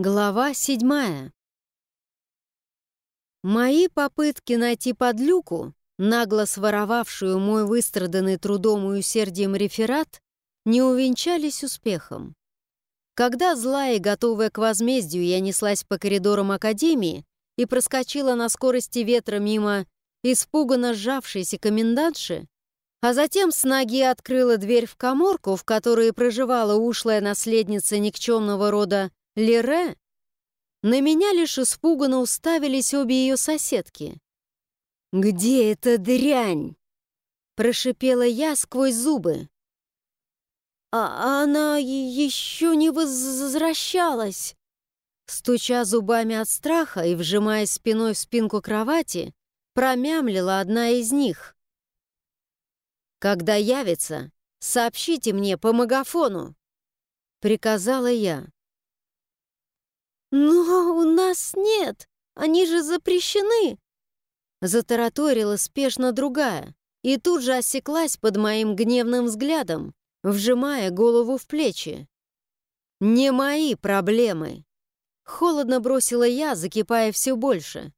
Глава седьмая. Мои попытки найти подлюку, нагло своровавшую мой выстраданный трудом и усердием реферат, не увенчались успехом. Когда злая и готовая к возмездию я неслась по коридорам Академии и проскочила на скорости ветра мимо испуганно сжавшейся комендантши, а затем с ноги открыла дверь в коморку, в которой проживала ушлая наследница никчемного рода Лере, на меня лишь испуганно уставились обе ее соседки. «Где эта дрянь?» — прошипела я сквозь зубы. «А она еще не возвращалась!» Стуча зубами от страха и вжимая спиной в спинку кровати, промямлила одна из них. «Когда явится, сообщите мне по магафону!» — приказала я. «Но у нас нет! Они же запрещены!» Затараторила спешно другая и тут же осеклась под моим гневным взглядом, вжимая голову в плечи. «Не мои проблемы!» Холодно бросила я, закипая все больше.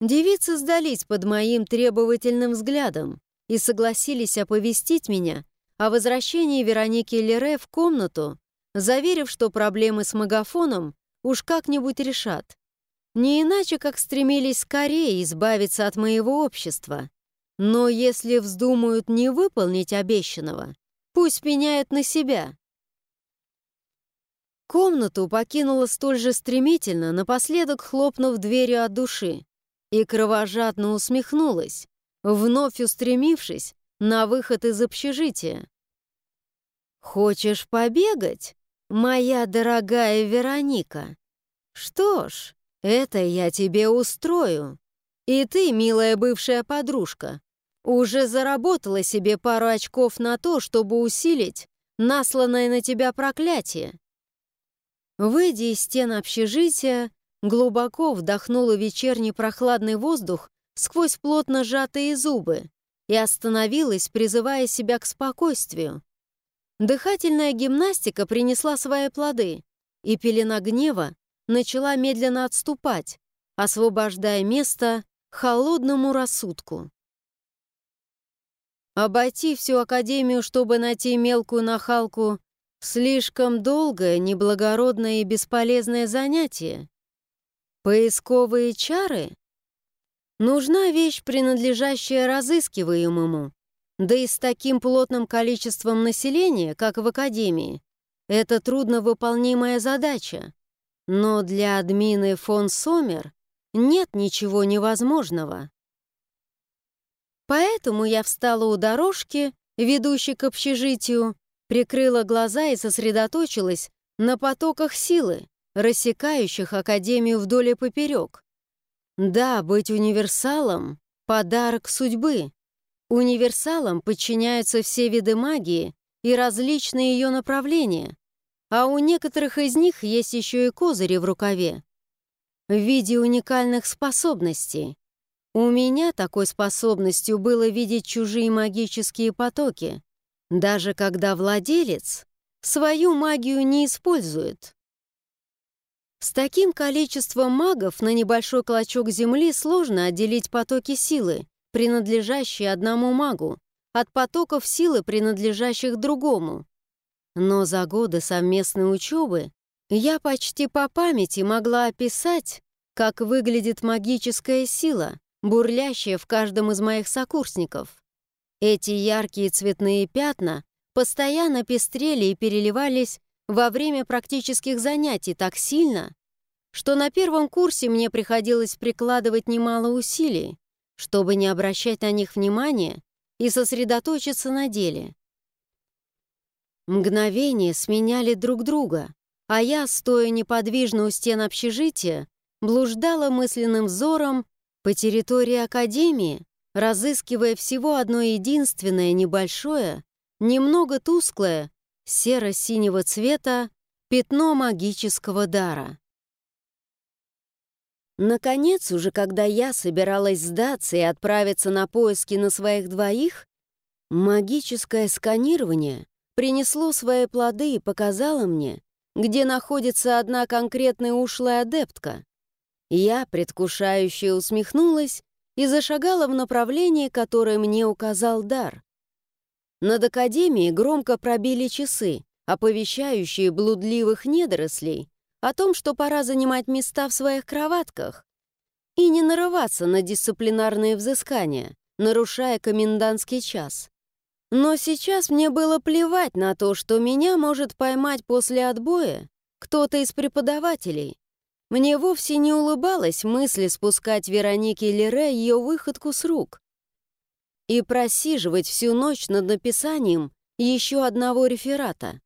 Девицы сдались под моим требовательным взглядом и согласились оповестить меня о возвращении Вероники Лере в комнату, заверив, что проблемы с магафоном уж как-нибудь решат. Не иначе, как стремились скорее избавиться от моего общества. Но если вздумают не выполнить обещанного, пусть пеняют на себя. Комнату покинула столь же стремительно, напоследок хлопнув дверью от души, и кровожадно усмехнулась, вновь устремившись на выход из общежития. «Хочешь побегать?» «Моя дорогая Вероника, что ж, это я тебе устрою. И ты, милая бывшая подружка, уже заработала себе пару очков на то, чтобы усилить насланное на тебя проклятие». Выйдя из стен общежития, глубоко вдохнула вечерний прохладный воздух сквозь плотно сжатые зубы и остановилась, призывая себя к спокойствию. Дыхательная гимнастика принесла свои плоды, и пелена гнева начала медленно отступать, освобождая место холодному рассудку. Обойти всю Академию, чтобы найти мелкую нахалку, слишком долгое, неблагородное и бесполезное занятие. Поисковые чары? Нужна вещь, принадлежащая разыскиваемому, да и с таким плотным количеством населения, как в Академии, это трудновыполнимая задача. Но для админы фон Сомер нет ничего невозможного. Поэтому я встала у дорожки, ведущей к общежитию, прикрыла глаза и сосредоточилась на потоках силы, рассекающих Академию вдоль и поперек. Да, быть универсалом — подарок судьбы. Универсалам подчиняются все виды магии и различные ее направления, а у некоторых из них есть еще и козыри в рукаве в виде уникальных способностей. У меня такой способностью было видеть чужие магические потоки, даже когда владелец свою магию не использует. С таким количеством магов на небольшой клочок земли сложно отделить потоки силы, принадлежащие одному магу, от потоков силы, принадлежащих другому. Но за годы совместной учебы я почти по памяти могла описать, как выглядит магическая сила, бурлящая в каждом из моих сокурсников. Эти яркие цветные пятна постоянно пестрели и переливались во время практических занятий так сильно, что на первом курсе мне приходилось прикладывать немало усилий, чтобы не обращать на них внимания и сосредоточиться на деле. Мгновения сменяли друг друга, а я, стоя неподвижно у стен общежития, блуждала мысленным взором по территории Академии, разыскивая всего одно единственное небольшое, немного тусклое, серо-синего цвета пятно магического дара. Наконец, уже когда я собиралась сдаться и отправиться на поиски на своих двоих, магическое сканирование принесло свои плоды и показало мне где находится одна конкретная ушлая адептка. Я, предвкушающе усмехнулась и зашагала в направлении, которое мне указал дар. Над Академией громко пробили часы, оповещающие блудливых недорослей о том, что пора занимать места в своих кроватках и не нарываться на дисциплинарные взыскания, нарушая комендантский час. Но сейчас мне было плевать на то, что меня может поймать после отбоя кто-то из преподавателей. Мне вовсе не улыбалась мысль спускать Веронике Лере ее выходку с рук и просиживать всю ночь над написанием еще одного реферата.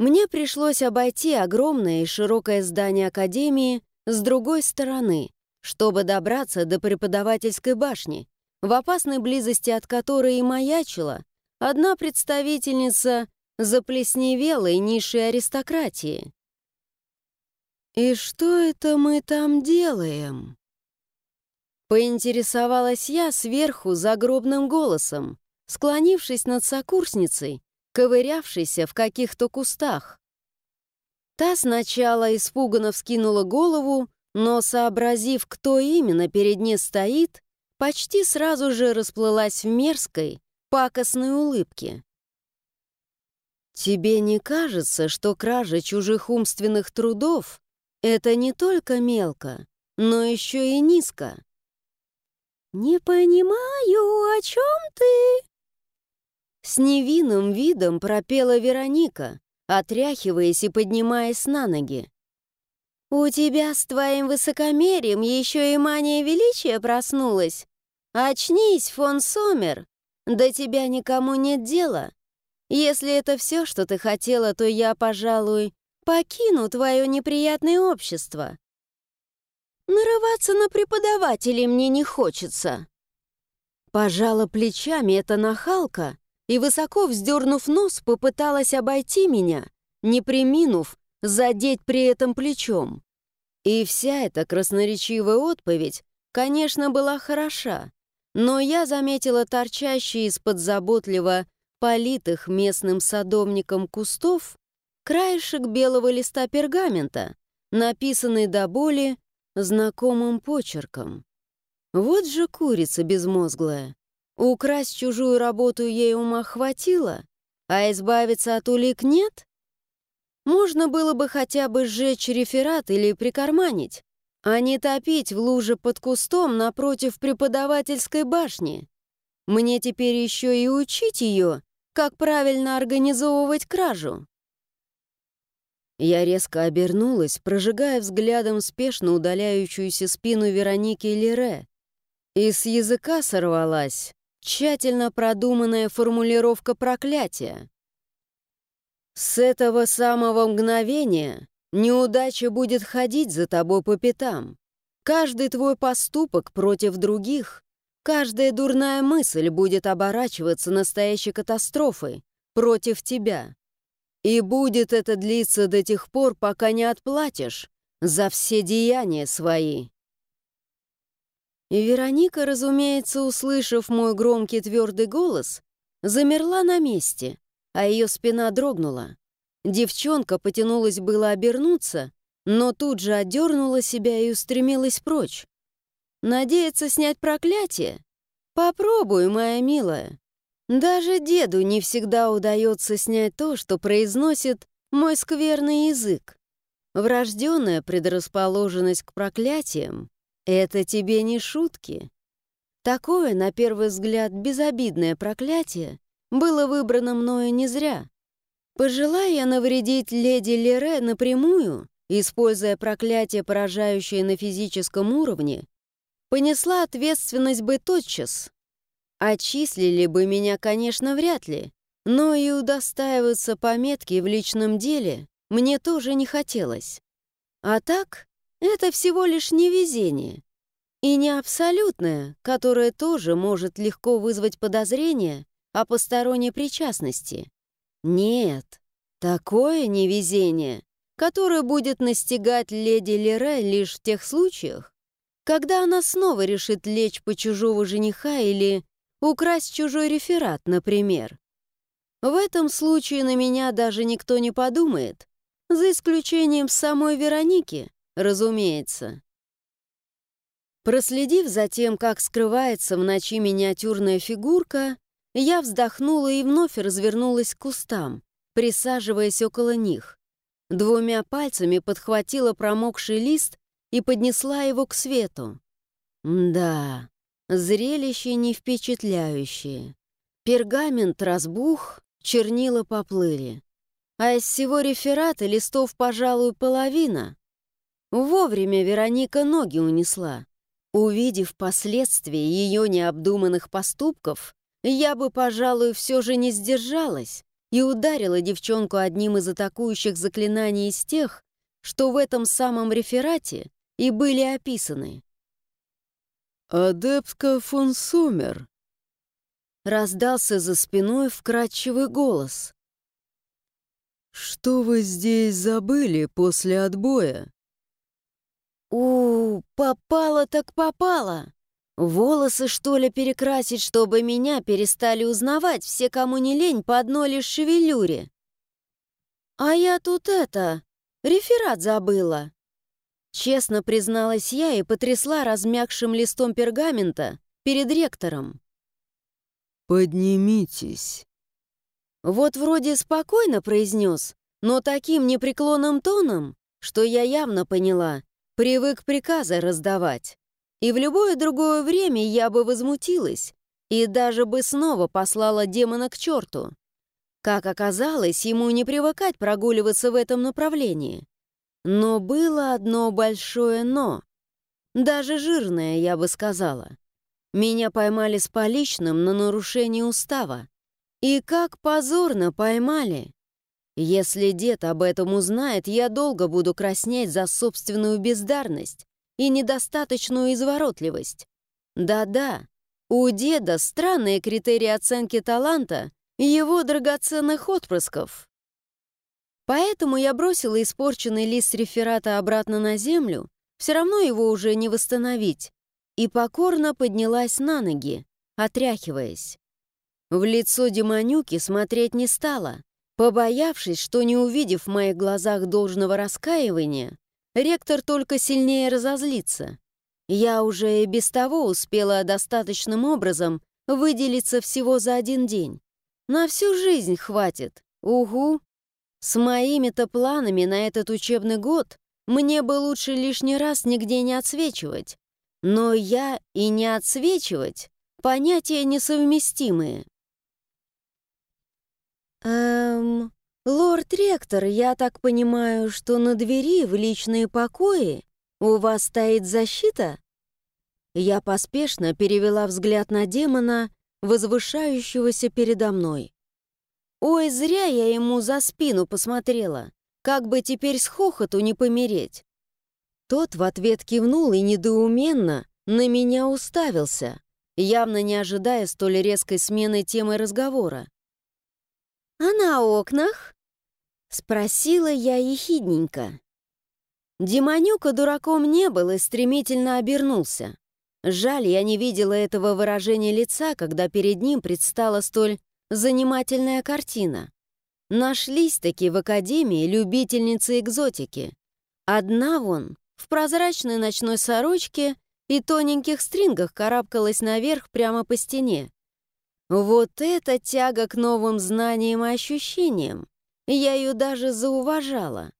Мне пришлось обойти огромное и широкое здание Академии с другой стороны, чтобы добраться до преподавательской башни, в опасной близости от которой и маячила одна представительница заплесневелой низшей аристократии. «И что это мы там делаем?» Поинтересовалась я сверху загробным голосом, склонившись над сокурсницей, ковырявшейся в каких-то кустах. Та сначала испуганно вскинула голову, но, сообразив, кто именно перед ней стоит, почти сразу же расплылась в мерзкой, пакостной улыбке. «Тебе не кажется, что кража чужих умственных трудов — это не только мелко, но еще и низко?» «Не понимаю, о чем ты?» С невинным видом пропела Вероника, отряхиваясь и поднимаясь на ноги. «У тебя с твоим высокомерием еще и мания величия проснулась. Очнись, фон Сомер, до тебя никому нет дела. Если это все, что ты хотела, то я, пожалуй, покину твое неприятное общество. Нарываться на преподавателей мне не хочется». Пожала плечами эта нахалка и, высоко вздернув нос, попыталась обойти меня, не приминув задеть при этом плечом. И вся эта красноречивая отповедь, конечно, была хороша, но я заметила торчащие из-под заботливо политых местным садовником кустов краешек белого листа пергамента, написанный до боли знакомым почерком. Вот же курица безмозглая. Украсть чужую работу ей ума хватило, а избавиться от улик нет? Можно было бы хотя бы сжечь реферат или прикарманить, а не топить в луже под кустом напротив преподавательской башни. Мне теперь еще и учить ее, как правильно организовывать кражу. Я резко обернулась, прожигая взглядом спешно удаляющуюся спину Вероники Лере. И с языка сорвалась тщательно продуманная формулировка проклятия. С этого самого мгновения неудача будет ходить за тобой по пятам. Каждый твой поступок против других, каждая дурная мысль будет оборачиваться настоящей катастрофой против тебя. И будет это длиться до тех пор, пока не отплатишь за все деяния свои. Вероника, разумеется, услышав мой громкий твердый голос, замерла на месте, а ее спина дрогнула. Девчонка потянулась было обернуться, но тут же отдернула себя и устремилась прочь. Надеяться снять проклятие? Попробуй, моя милая. Даже деду не всегда удается снять то, что произносит мой скверный язык. Врожденная предрасположенность к проклятиям — это тебе не шутки. Такое, на первый взгляд, безобидное проклятие было выбрано мною не зря. Пожелая навредить леди Лере напрямую, используя проклятие, поражающее на физическом уровне, понесла ответственность бы тотчас, Отчислили бы меня, конечно, вряд ли, но и удостаиваться пометки в личном деле мне тоже не хотелось. А так, это всего лишь невезение. И не абсолютное, которое тоже может легко вызвать подозрение о посторонней причастности. Нет, такое невезение, которое будет настигать леди Лере лишь в тех случаях, когда она снова решит лечь по чужого жениха или Украсть чужой реферат, например. В этом случае на меня даже никто не подумает, за исключением самой Вероники, разумеется. Проследив за тем, как скрывается в ночи миниатюрная фигурка, я вздохнула и вновь развернулась к кустам, присаживаясь около них. Двумя пальцами подхватила промокший лист и поднесла его к свету. Да, зрелище не впечатляющее. Пергамент разбух, чернила поплыли. А из всего реферата листов, пожалуй, половина. Вовремя Вероника ноги унесла. Увидев последствия ее необдуманных поступков, я бы, пожалуй, все же не сдержалась и ударила девчонку одним из атакующих заклинаний из тех, что в этом самом реферате и были описаны. «Адептка фон Сумер», — раздался за спиной вкрадчивый голос. «Что вы здесь забыли после отбоя?» «У, попало так попало!» Волосы, что ли, перекрасить, чтобы меня перестали узнавать все, кому не лень, по одной лишь шевелюре? А я тут это, реферат забыла. Честно призналась я и потрясла размягшим листом пергамента перед ректором. «Поднимитесь». Вот вроде спокойно произнес, но таким непреклонным тоном, что я явно поняла, привык приказы раздавать. И в любое другое время я бы возмутилась и даже бы снова послала демона к черту. Как оказалось, ему не привыкать прогуливаться в этом направлении. Но было одно большое «но». Даже жирное, я бы сказала. Меня поймали с поличным на нарушение устава. И как позорно поймали. Если дед об этом узнает, я долго буду краснеть за собственную бездарность и недостаточную изворотливость. Да-да, у деда странные критерии оценки таланта его драгоценных отпрысков. Поэтому я бросила испорченный лист реферата обратно на землю, все равно его уже не восстановить, и покорно поднялась на ноги, отряхиваясь. В лицо демонюки смотреть не стала, побоявшись, что не увидев в моих глазах должного раскаивания, ректор только сильнее разозлится. Я уже и без того успела достаточным образом выделиться всего за один день. На всю жизнь хватит. Угу. С моими-то планами на этот учебный год мне бы лучше лишний раз нигде не отсвечивать. Но я и не отсвечивать — понятия несовместимые. Эм... «Лорд-ректор, я так понимаю, что на двери в личные покои у вас стоит защита?» Я поспешно перевела взгляд на демона, возвышающегося передо мной. «Ой, зря я ему за спину посмотрела, как бы теперь с хохоту не помереть». Тот в ответ кивнул и недоуменно на меня уставился, явно не ожидая столь резкой смены темы разговора. «А на окнах?» — спросила я ехидненько. Демонюка дураком не был и стремительно обернулся. Жаль, я не видела этого выражения лица, когда перед ним предстала столь занимательная картина. Нашлись-таки в Академии любительницы экзотики. Одна вон в прозрачной ночной сорочке и тоненьких стрингах карабкалась наверх прямо по стене. Вот это тяга к новым знаниям и ощущениям! Я ее даже зауважала.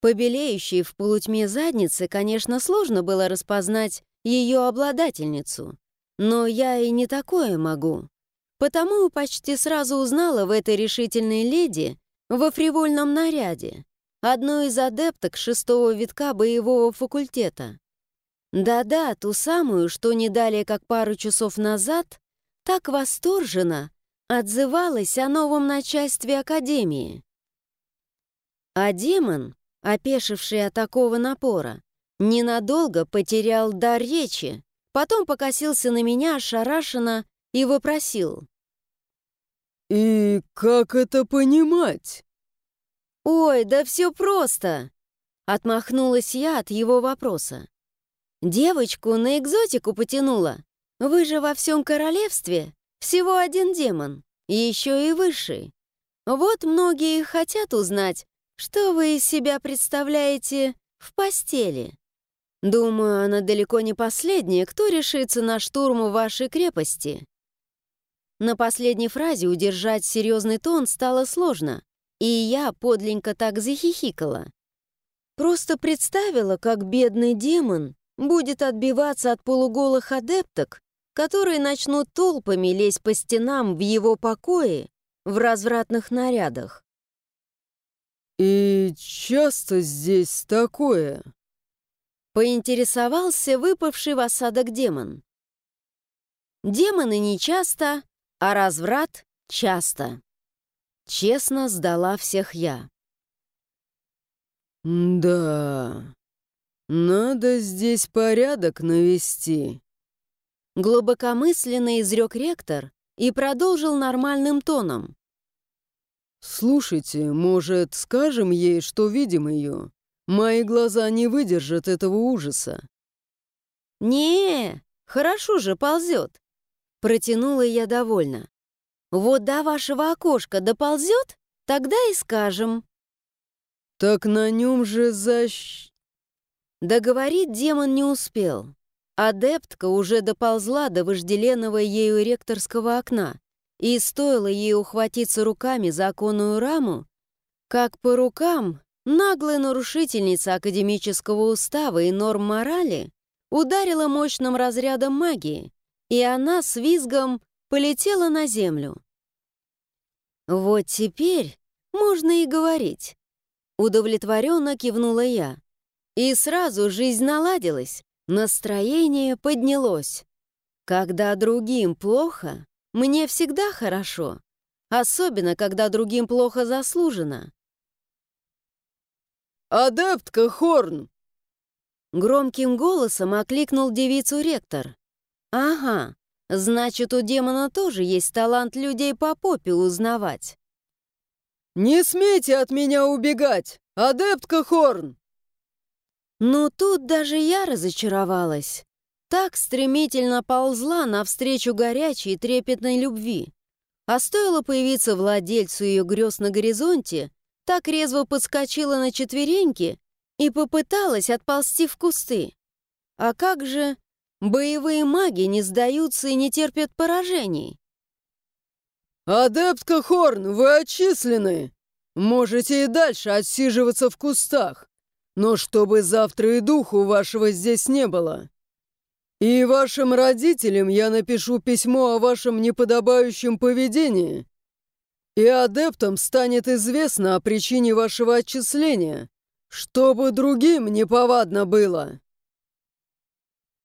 Побелеющей в полутьме задницы, конечно, сложно было распознать ее обладательницу, но я и не такое могу. Потому почти сразу узнала в этой решительной леди во фривольном наряде одну из адепток шестого витка боевого факультета. Да-да, ту самую, что не далее как пару часов назад так восторженно отзывалась о новом начальстве Академии. А демон, опешивший от такого напора, ненадолго потерял дар речи, потом покосился на меня ошарашенно и вопросил. «И как это понимать?» «Ой, да все просто!» Отмахнулась я от его вопроса. Девочку на экзотику потянула. Вы же во всем королевстве всего один демон. еще и высший. Вот многие хотят узнать, что вы из себя представляете в постели. Думаю, она далеко не последняя, кто решится на штурм вашей крепости. На последней фразе удержать серьезный тон стало сложно, и я подленько так захихикала. Просто представила, как бедный демон будет отбиваться от полуголых адепток, которые начнут толпами лезть по стенам в его покое в развратных нарядах. «И часто здесь такое?» Поинтересовался выпавший в осадок демон. Демоны не часто, а разврат часто. Честно сдала всех я. «Да, надо здесь порядок навести», глубокомысленно изрек ректор и продолжил нормальным тоном. «Слушайте, может, скажем ей, что видим ее? Мои глаза не выдержат этого ужаса». «Не, хорошо же ползет», — протянула я довольно. «Вот до вашего окошка доползет, тогда и скажем». «Так на нем же защ...» Договорить демон не успел. Адептка уже доползла до вожделенного ею ректорского окна, и стоило ей ухватиться руками за оконную раму, как по рукам наглая нарушительница академического устава и норм морали ударила мощным разрядом магии, и она с визгом полетела на землю. «Вот теперь можно и говорить», — удовлетворенно кивнула я. И сразу жизнь наладилась, Настроение поднялось. Когда другим плохо, мне всегда хорошо, особенно когда другим плохо заслужено. «Адептка Хорн!» Громким голосом окликнул девицу ректор. «Ага, значит, у демона тоже есть талант людей по попе узнавать». «Не смейте от меня убегать, адептка Хорн!» Но тут даже я разочаровалась. Так стремительно ползла навстречу горячей трепетной любви. А стоило появиться владельцу ее грез на горизонте, так резво подскочила на четвереньки и попыталась отползти в кусты. А как же боевые маги не сдаются и не терпят поражений? «Адептка Хорн, вы отчислены! Можете и дальше отсиживаться в кустах. Но чтобы завтра и духу вашего здесь не было. И вашим родителям я напишу письмо о вашем неподобающем поведении. И адептам станет известно о причине вашего отчисления, чтобы другим неповадно было».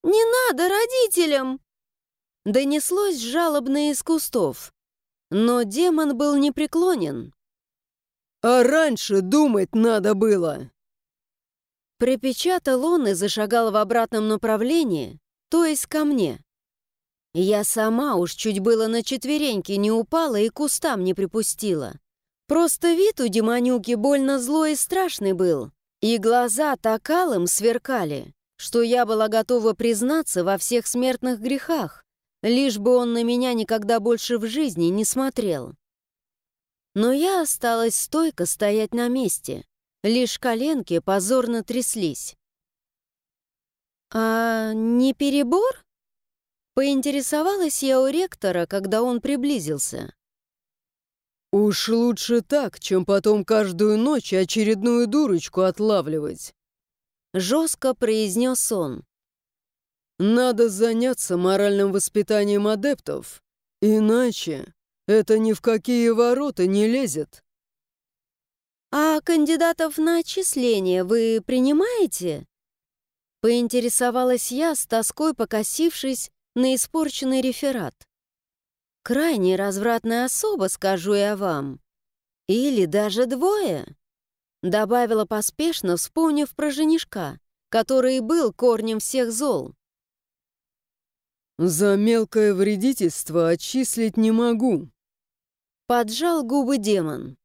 «Не надо родителям!» Донеслось жалобно из кустов. Но демон был непреклонен. «А раньше думать надо было!» Припечатал он и зашагал в обратном направлении, то есть ко мне. Я сама уж чуть было на четвереньки не упала и кустам не припустила. Просто вид у демонюки больно злой и страшный был, и глаза так алым сверкали, что я была готова признаться во всех смертных грехах, лишь бы он на меня никогда больше в жизни не смотрел. Но я осталась стойко стоять на месте, Лишь коленки позорно тряслись. «А не перебор?» Поинтересовалась я у ректора, когда он приблизился. «Уж лучше так, чем потом каждую ночь очередную дурочку отлавливать», — жестко произнес он. «Надо заняться моральным воспитанием адептов, иначе это ни в какие ворота не лезет». «А кандидатов на отчисление вы принимаете?» Поинтересовалась я, с тоской покосившись на испорченный реферат. «Крайне развратная особа, скажу я вам. Или даже двое?» Добавила поспешно, вспомнив про женишка, который был корнем всех зол. «За мелкое вредительство отчислить не могу», — поджал губы демон.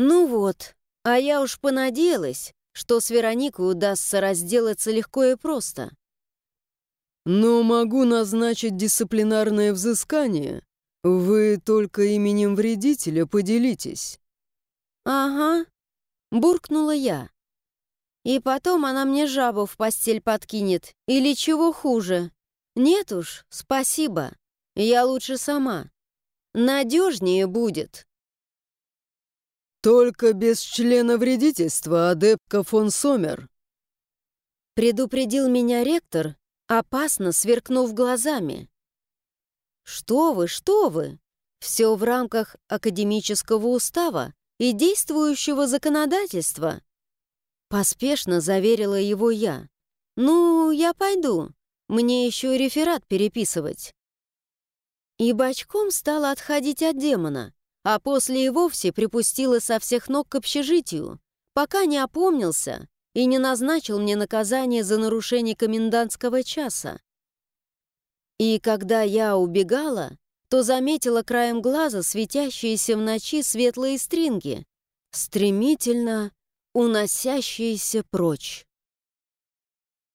Ну вот, а я уж понадеялась, что с Вероникой удастся разделаться легко и просто. Но могу назначить дисциплинарное взыскание Вы только именем вредителя поделитесь. «Ага», — буркнула я. «И потом она мне жабу в постель подкинет, или чего хуже. Нет уж, спасибо, я лучше сама. Надежнее будет». «Только без члена вредительства, адепка фон Сомер», предупредил меня ректор, опасно сверкнув глазами. «Что вы, что вы? Все в рамках академического устава и действующего законодательства!» Поспешно заверила его я. «Ну, я пойду. Мне еще реферат переписывать». И бочком стала отходить от демона, а после и вовсе припустила со всех ног к общежитию, пока не опомнился и не назначил мне наказание за нарушение комендантского часа. И когда я убегала, то заметила краем глаза светящиеся в ночи светлые стринги, стремительно уносящиеся прочь.